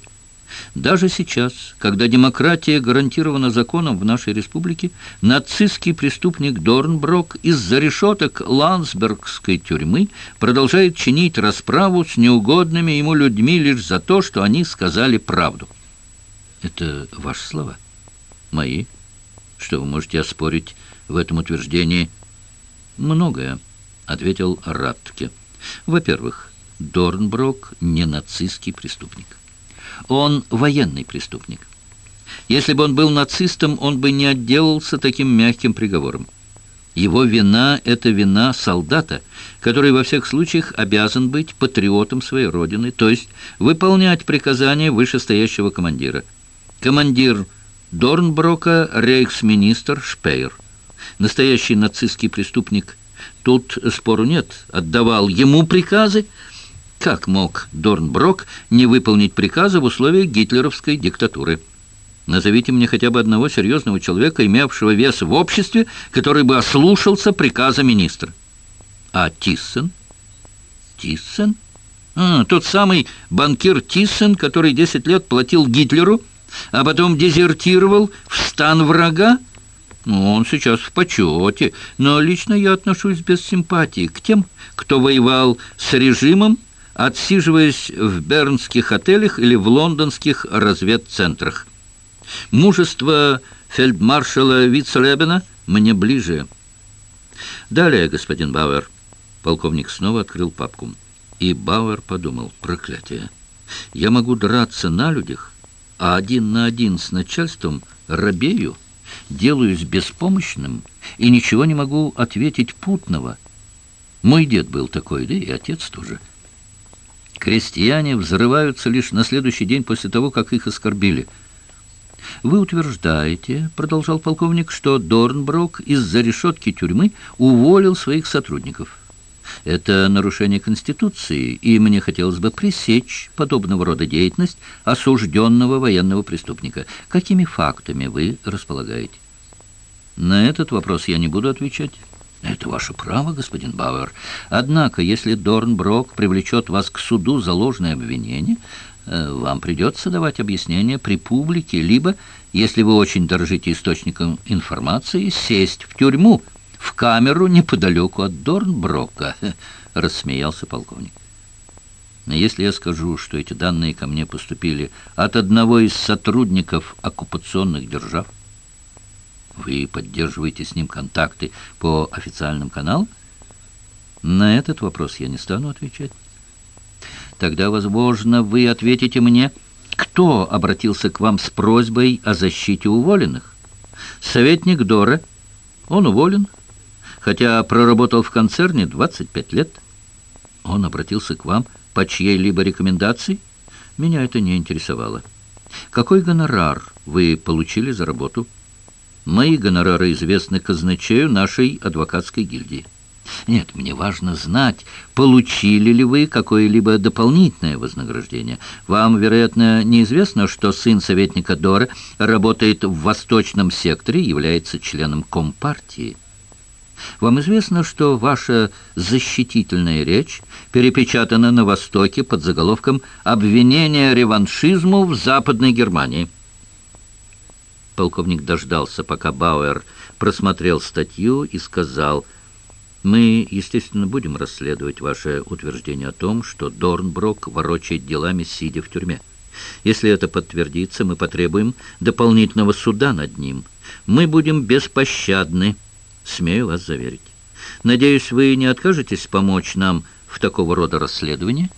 Даже сейчас, когда демократия гарантирована законом в нашей республике, нацистский преступник Дорнброк из-за решеток Ландсбергской тюрьмы продолжает чинить расправу с неугодными ему людьми лишь за то, что они сказали правду. Это ваши слова? Мои? Что вы можете оспорить в этом утверждении? Многое, ответил Радке. Во-первых, Дорнброк не нацистский преступник. Он военный преступник. Если бы он был нацистом, он бы не отделался таким мягким приговором. Его вина – это вина солдата, который во всех случаях обязан быть патриотом своей родины, то есть выполнять приказания вышестоящего командира. Командир Дорнброка – рейхсминистр Шпейер. Настоящий нацистский преступник. Тут спору нет. Отдавал ему приказы. Как мог Дорнброк не выполнить приказы в условиях гитлеровской диктатуры? Назовите мне хотя бы одного серьезного человека, имевшего вес в обществе, который бы ослушался приказа министра. А Тиссен? Тиссен? А, тот самый банкир Тиссен, который 10 лет платил Гитлеру, а потом дезертировал в стан врага? Ну, он сейчас в почете, но лично я отношусь без симпатии к тем, кто воевал с режимом, отсиживаясь в бернских отелях или в лондонских разведцентрах. Мужество фельдмаршала Вицелебена мне ближе. Далее, господин Бауэр. Полковник снова открыл папку. И Бауэр подумал, проклятие. Я могу драться на людях, а один на один с начальством робею, делаюсь беспомощным и ничего не могу ответить путного. Мой дед был такой, да и отец тоже. Крестьяне взрываются лишь на следующий день после того, как их оскорбили – «Вы утверждаете, — продолжал полковник, — что Дорнброк из-за решетки тюрьмы уволил своих сотрудников. Это нарушение Конституции, и мне хотелось бы пресечь подобного рода деятельность осужденного военного преступника. Какими фактами вы располагаете?» «На этот вопрос я не буду отвечать». «Это ваше право, господин Бауэр. Однако, если Дорнброк привлечет вас к суду за ложное обвинение, Э, вам придется давать объяснения при публике, либо, если вы очень дорожите источником информации, сесть в тюрьму, в камеру неподалеку от Дорнброка, — рассмеялся полковник. Если я скажу, что эти данные ко мне поступили от одного из сотрудников оккупационных держав, вы поддерживаете с ним контакты по официальным каналам? На этот вопрос я не стану отвечать. Тогда, возможно, вы ответите мне, кто обратился к вам с просьбой о защите уволенных? Советник Дора. Он уволен, хотя проработал в концерне 25 лет. Он обратился к вам по чьей-либо рекомендации? Меня это не интересовало. Какой гонорар вы получили за работу? Мои гонорары известны казначею нашей адвокатской гильдии. Нет, мне важно знать, получили ли вы какое-либо дополнительное вознаграждение. Вам, вероятно, неизвестно, что сын советника Дора работает в восточном секторе и является членом Компартии. Вам известно, что ваша защитительная речь перепечатана на Востоке под заголовком «Обвинение реваншизму в Западной Германии». Полковник дождался, пока Бауэр просмотрел статью и сказал – мы, естественно, будем расследовать ваше утверждение о том, что Дорнброк ворочает делами, сидя в тюрьме. Если это подтвердится, мы потребуем дополнительного суда над ним. Мы будем беспощадны, смею вас заверить. Надеюсь, вы не откажетесь помочь нам в такого рода расследовании?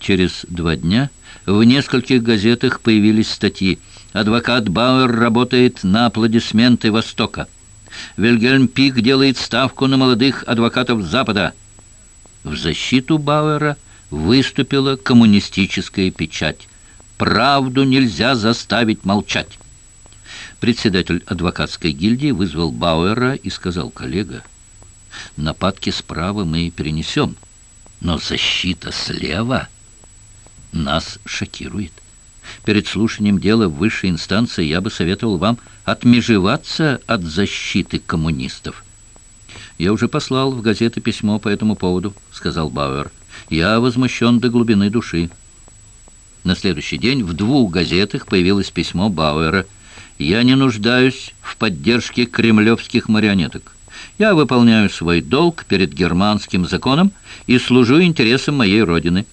Через два дня в нескольких газетах появились статьи «Адвокат Бауэр работает на аплодисменты Востока». Вильгельм Пик делает ставку на молодых адвокатов Запада. В защиту Бауэра выступила коммунистическая печать. Правду нельзя заставить молчать. Председатель адвокатской гильдии вызвал Бауэра и сказал, коллега, нападки справа мы перенесем, но защита слева нас шокирует. Перед слушанием дела в высшей инстанции я бы советовал вам отмежеваться от защиты коммунистов. «Я уже послал в газеты письмо по этому поводу», — сказал Бауэр. «Я возмущен до глубины души». На следующий день в двух газетах появилось письмо Бауэра. «Я не нуждаюсь в поддержке кремлевских марионеток. Я выполняю свой долг перед германским законом и служу интересам моей родины».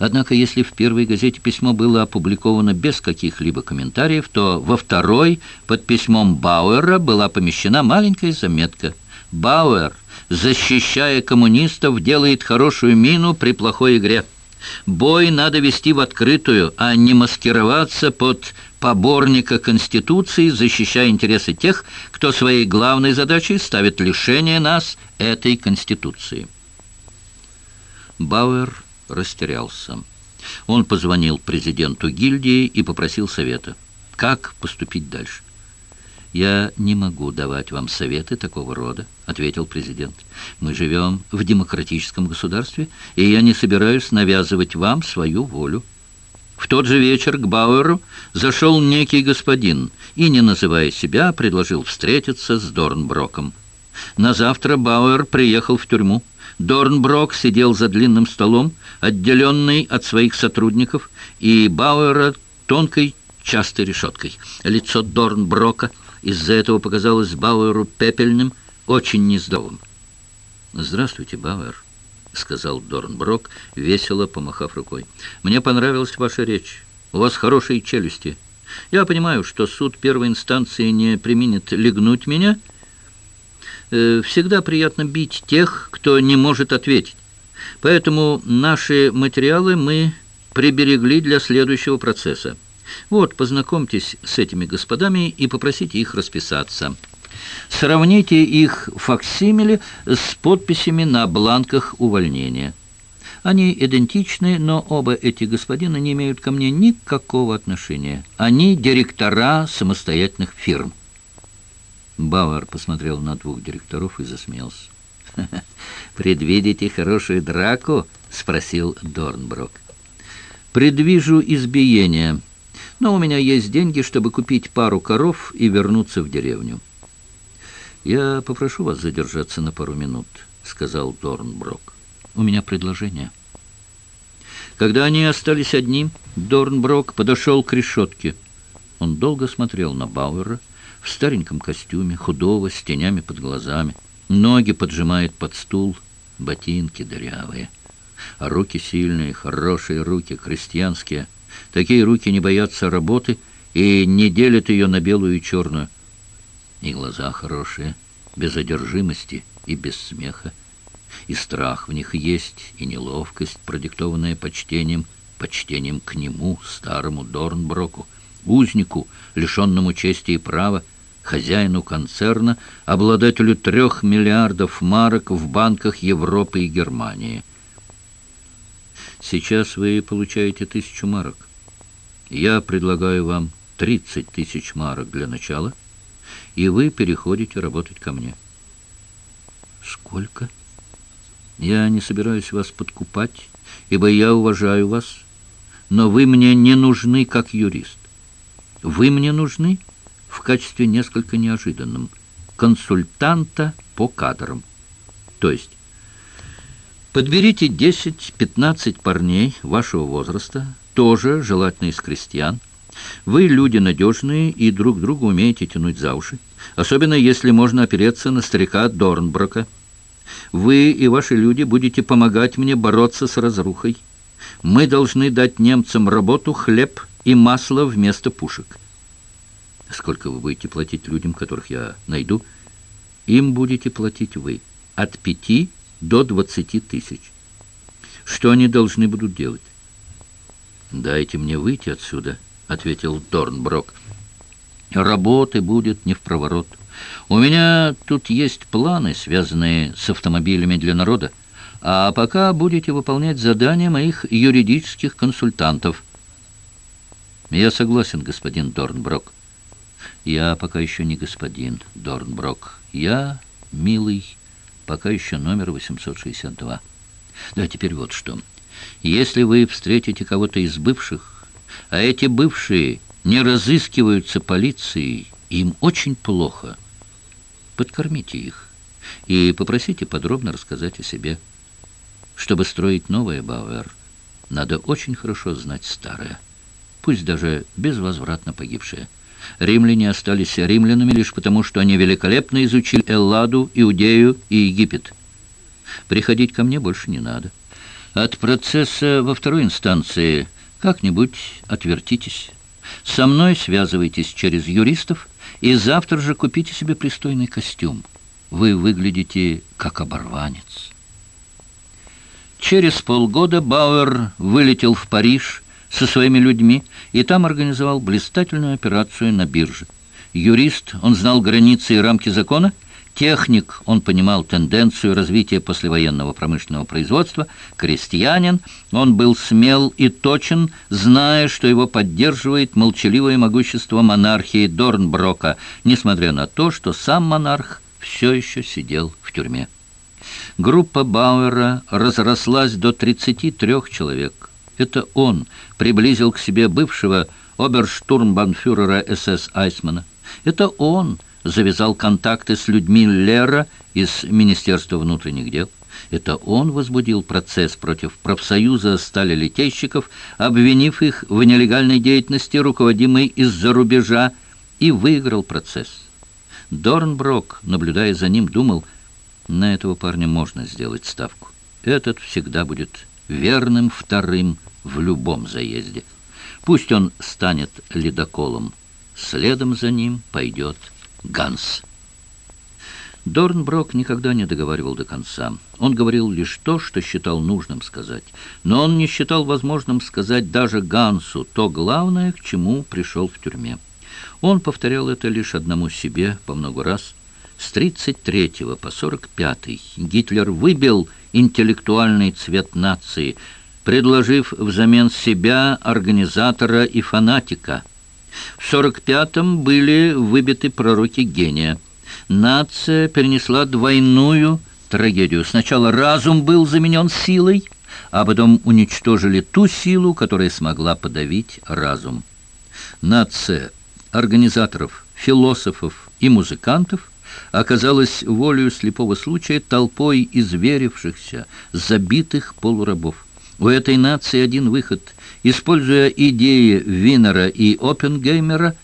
Однако, если в первой газете письмо было опубликовано без каких-либо комментариев, то во второй под письмом Бауэра была помещена маленькая заметка. Бауэр защищая коммунистов, делает хорошую мину при плохой игре. Бой надо вести в открытую, а не маскироваться под поборника Конституции, защищая интересы тех, кто своей главной задачей ставит лишение нас этой Конституции. Бауэр растерялся. Он позвонил президенту гильдии и попросил совета. Как поступить дальше? «Я не могу давать вам советы такого рода», — ответил президент. «Мы живем в демократическом государстве, и я не собираюсь навязывать вам свою волю». В тот же вечер к Бауэру зашел некий господин и, не называя себя, предложил встретиться с Дорнброком. На завтра Бауэр приехал в тюрьму. Дорнброк сидел за длинным столом, отделенный от своих сотрудников, и Бауэра тонкой частой решеткой. Лицо Дорнброка из-за этого показалось Бауэру пепельным, очень нездоровым. «Здравствуйте, Бауэр», — сказал Дорнброк, весело помахав рукой. «Мне понравилась ваша речь. У вас хорошие челюсти. Я понимаю, что суд первой инстанции не применит легнуть меня. Э, всегда приятно бить тех, кто не может ответить. Поэтому наши материалы мы приберегли для следующего процесса. Вот, познакомьтесь с этими господами и попросите их расписаться. Сравните их факсимили с подписями на бланках увольнения. Они идентичны, но оба эти господина не имеют ко мне никакого отношения. Они директора самостоятельных фирм. Бауэр посмотрел на двух директоров и засмеялся. «Предвидите хорошую драку?» — спросил Дорнброк. «Предвижу избиение», но у меня есть деньги, чтобы купить пару коров и вернуться в деревню. «Я попрошу вас задержаться на пару минут», — сказал Дорнброк. «У меня предложение». Когда они остались одни, Дорнброк подошел к решетке. Он долго смотрел на Бауэра в стареньком костюме, худого, с тенями под глазами. Ноги поджимает под стул, ботинки дырявые. А руки сильные, хорошие руки, крестьянские — Такие руки не боятся работы и не делят ее на белую и черную. И глаза хорошие, без одержимости и без смеха. И страх в них есть, и неловкость, продиктованная почтением, почтением к нему, старому Дорнброку, узнику, лишенному чести и права, хозяину концерна, обладателю трех миллиардов марок в банках Европы и Германии. Сейчас вы получаете тысячу марок. Я предлагаю вам 30 тысяч марок для начала, и вы переходите работать ко мне. Сколько? Я не собираюсь вас подкупать, ибо я уважаю вас, но вы мне не нужны как юрист. Вы мне нужны в качестве несколько неожиданном консультанта по кадрам. То есть подберите 10-15 парней вашего возраста, тоже желательно из крестьян. Вы люди надежные и друг друга умеете тянуть за уши, особенно если можно опереться на старика Дорнброка. Вы и ваши люди будете помогать мне бороться с разрухой. Мы должны дать немцам работу, хлеб и масло вместо пушек. Сколько вы будете платить людям, которых я найду? Им будете платить вы от пяти до двадцати тысяч. Что они должны будут делать? «Дайте мне выйти отсюда», — ответил Дорнброк. «Работы будет не в проворот. У меня тут есть планы, связанные с автомобилями для народа, а пока будете выполнять задания моих юридических консультантов». «Я согласен, господин Дорнброк». «Я пока еще не господин Дорнброк. Я, милый, пока еще номер 862». «Да, теперь вот что». Если вы встретите кого-то из бывших, а эти бывшие не разыскиваются полицией, им очень плохо, подкормите их и попросите подробно рассказать о себе. Чтобы строить новое Бауэр, надо очень хорошо знать старое, пусть даже безвозвратно погибшее. Римляне остались римлянами лишь потому, что они великолепно изучили Элладу, Иудею и Египет. Приходить ко мне больше не надо. От процесса во второй инстанции как-нибудь отвертитесь. Со мной связывайтесь через юристов и завтра же купите себе пристойный костюм. Вы выглядите как оборванец. Через полгода Бауэр вылетел в Париж со своими людьми и там организовал блистательную операцию на бирже. Юрист, он знал границы и рамки закона – Техник, он понимал тенденцию развития послевоенного промышленного производства. Крестьянин, он был смел и точен, зная, что его поддерживает молчаливое могущество монархии Дорнброка, несмотря на то, что сам монарх все еще сидел в тюрьме. Группа Бауэра разрослась до 33 человек. Это он приблизил к себе бывшего оберштурмбанфюрера СС Айсмана. Это он завязал контакты с людьми Лера из Министерства внутренних дел. Это он возбудил процесс против профсоюза сталелитейщиков, обвинив их в нелегальной деятельности, руководимой из-за рубежа, и выиграл процесс. Дорнброк, наблюдая за ним, думал, на этого парня можно сделать ставку. Этот всегда будет верным вторым в любом заезде. Пусть он станет ледоколом, следом за ним пойдет Ганс. Дорнброк никогда не договаривал до конца. Он говорил лишь то, что считал нужным сказать. Но он не считал возможным сказать даже Гансу то главное, к чему пришел в тюрьме. Он повторял это лишь одному себе по много раз. С 33 по 45 Гитлер выбил интеллектуальный цвет нации, предложив взамен себя организатора и фанатика – в 45-м были выбиты пророки гения. Нация перенесла двойную трагедию. Сначала разум был заменен силой, а потом уничтожили ту силу, которая смогла подавить разум. Нация организаторов, философов и музыкантов оказалась волею слепого случая толпой изверившихся, забитых полурабов. У этой нации один выход – используя идеи Винера и Оппенгеймера,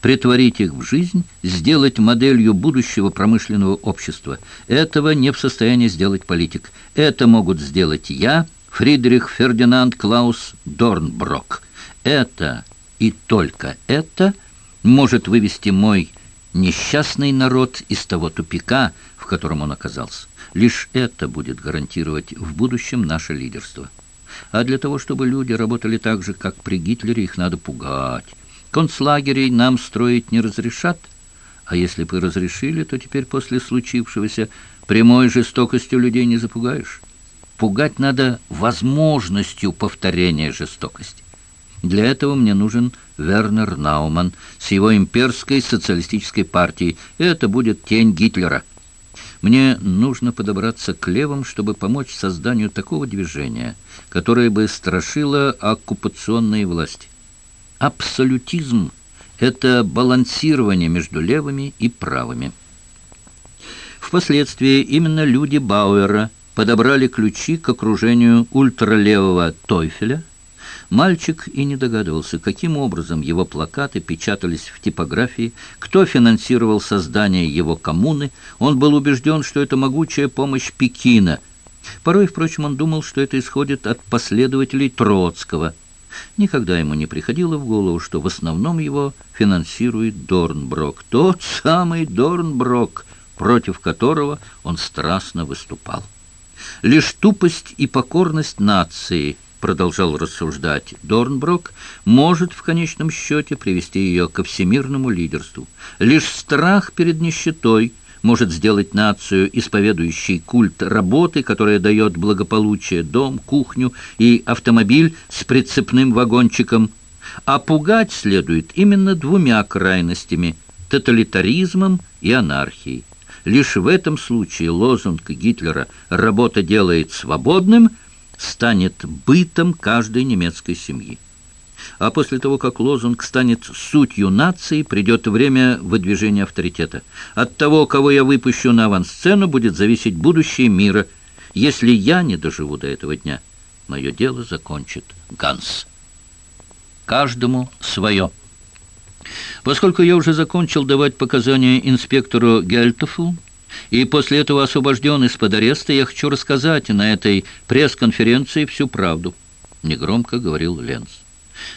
притворить их в жизнь, сделать моделью будущего промышленного общества. Этого не в состоянии сделать политик. Это могут сделать я, Фридрих Фердинанд Клаус Дорнброк. Это и только это может вывести мой несчастный народ из того тупика, в котором он оказался. Лишь это будет гарантировать в будущем наше лидерство. А для того, чтобы люди работали так же, как при Гитлере, их надо пугать. Концлагерей нам строить не разрешат, а если бы разрешили, то теперь после случившегося прямой жестокостью людей не запугаешь. Пугать надо возможностью повторения жестокости. Для этого мне нужен Вернер Науман с его имперской социалистической партией. Это будет тень Гитлера. Мне нужно подобраться к левым, чтобы помочь созданию такого движения, которое бы страшило оккупационные власти. Абсолютизм – это балансирование между левыми и правыми. Впоследствии именно люди Бауэра подобрали ключи к окружению ультралевого Тойфеля – Мальчик и не догадывался, каким образом его плакаты печатались в типографии, кто финансировал создание его коммуны. Он был убежден, что это могучая помощь Пекина. Порой, впрочем, он думал, что это исходит от последователей Троцкого. Никогда ему не приходило в голову, что в основном его финансирует Дорнброк, тот самый Дорнброк, против которого он страстно выступал. Лишь тупость и покорность нации – продолжал рассуждать Дорнброк, может в конечном счете привести ее ко всемирному лидерству. Лишь страх перед нищетой может сделать нацию, исповедующей культ работы, которая дает благополучие, дом, кухню и автомобиль с прицепным вагончиком. А пугать следует именно двумя крайностями – тоталитаризмом и анархией. Лишь в этом случае лозунг Гитлера «работа делает свободным» – станет бытом каждой немецкой семьи. А после того, как лозунг станет сутью нации, придет время выдвижения авторитета. От того, кого я выпущу на авансцену, будет зависеть будущее мира. Если я не доживу до этого дня, мое дело закончит Ганс. Каждому свое. Поскольку я уже закончил давать показания инспектору Гельтофу, и после этого освобожден из-под ареста, я хочу рассказать на этой пресс-конференции всю правду», — негромко говорил Ленц.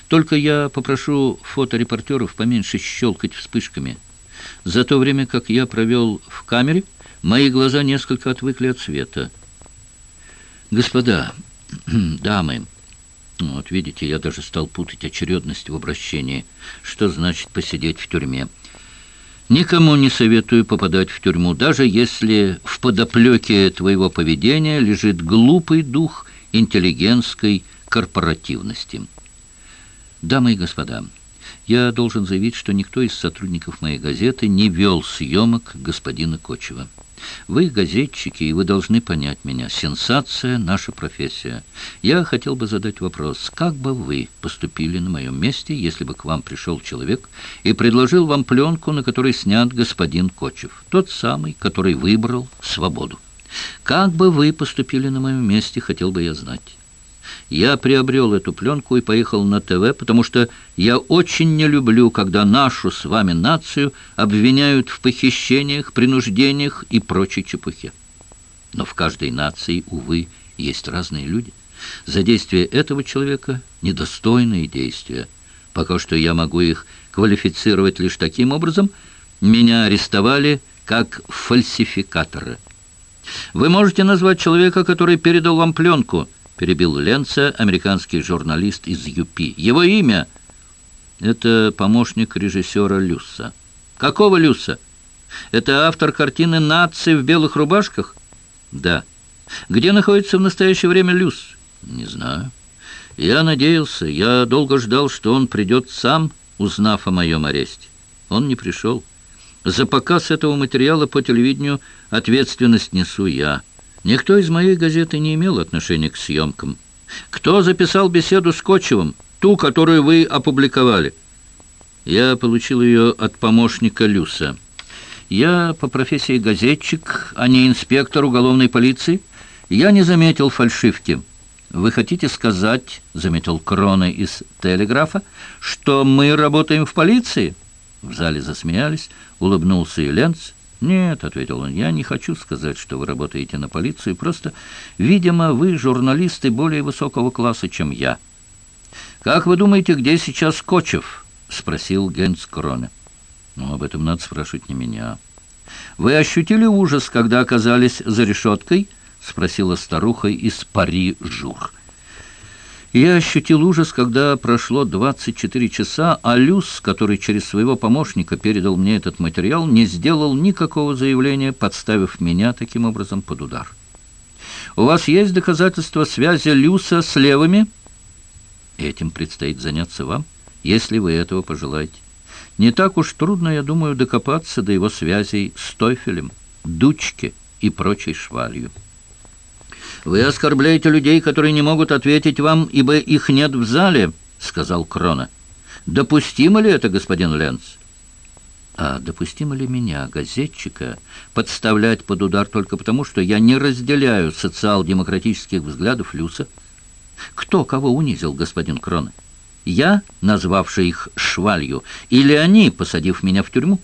«Только я попрошу фоторепортеров поменьше щелкать вспышками. За то время, как я провел в камере, Мои глаза несколько отвыкли от света. «Господа, дамы...» Вот видите, я даже стал путать очередность в обращении. Что значит посидеть в тюрьме? Никому не советую попадать в тюрьму, даже если в подоплеке твоего поведения лежит глупый дух интеллигентской корпоративности. Дамы и господа, я должен заявить, что никто из сотрудников моей газеты не вел съемок господина Кочева. Вы газетчики, и вы должны понять меня. Сенсация — наша профессия. Я хотел бы задать вопрос, как бы вы поступили на моем месте, если бы к вам пришел человек и предложил вам пленку, на которой снят господин Кочев, тот самый, который выбрал свободу? Как бы вы поступили на моем месте, хотел бы я знать. Я приобрел эту пленку и поехал на ТВ, потому что я очень не люблю, когда нашу с вами нацию обвиняют в похищениях, принуждениях и прочей чепухе. Но в каждой нации, увы, есть разные люди. За действия этого человека недостойные действия. Пока что я могу их квалифицировать лишь таким образом. Меня арестовали как фальсификатора. Вы можете назвать человека, который передал вам пленку –— перебил Ленца, американский журналист из ЮПИ. «Его имя — это помощник режиссера Люса». «Какого Люса? Это автор картины «Нации в белых рубашках»?» «Да». «Где находится в настоящее время Люс?» «Не знаю». «Я надеялся, я долго ждал, что он придет сам, узнав о моем аресте. Он не пришел. За показ этого материала по телевидению ответственность несу я». Никто из моей газеты не имел отношения к съемкам. Кто записал беседу с Кочевым? Ту, которую вы опубликовали. Я получил ее от помощника Люса. Я по профессии газетчик, а не инспектор уголовной полиции. Я не заметил фальшивки. Вы хотите сказать, заметил Крона из телеграфа, что мы работаем в полиции? В зале засмеялись, улыбнулся и Ленц. «Нет», — ответил он, — «я не хочу сказать, что вы работаете на полицию. Просто, видимо, вы журналисты более высокого класса, чем я». «Как вы думаете, где сейчас Кочев?» — спросил Генц Кроне. «Ну, об этом надо спрашивать не меня». «Вы ощутили ужас, когда оказались за решеткой?» — спросила старуха из Пари-Жур. Я ощутил ужас, когда прошло 24 часа, а Люс, который через своего помощника передал мне этот материал, не сделал никакого заявления, подставив меня таким образом под удар. «У вас есть доказательства связи Люса с левыми?» «Этим предстоит заняться вам, если вы этого пожелаете. Не так уж трудно, я думаю, докопаться до его связей с Тойфелем, Дучке и прочей швалью». «Вы оскорбляете людей, которые не могут ответить вам, ибо их нет в зале», — сказал Крона. «Допустимо ли это, господин Ленц?» «А допустимо ли меня, газетчика, подставлять под удар только потому, что я не разделяю социал-демократических взглядов Люса? Кто кого унизил, господин Крона? Я, назвавший их швалью, или они, посадив меня в тюрьму?»